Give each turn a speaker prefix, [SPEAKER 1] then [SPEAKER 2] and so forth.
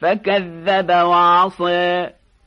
[SPEAKER 1] فكذب وعصي.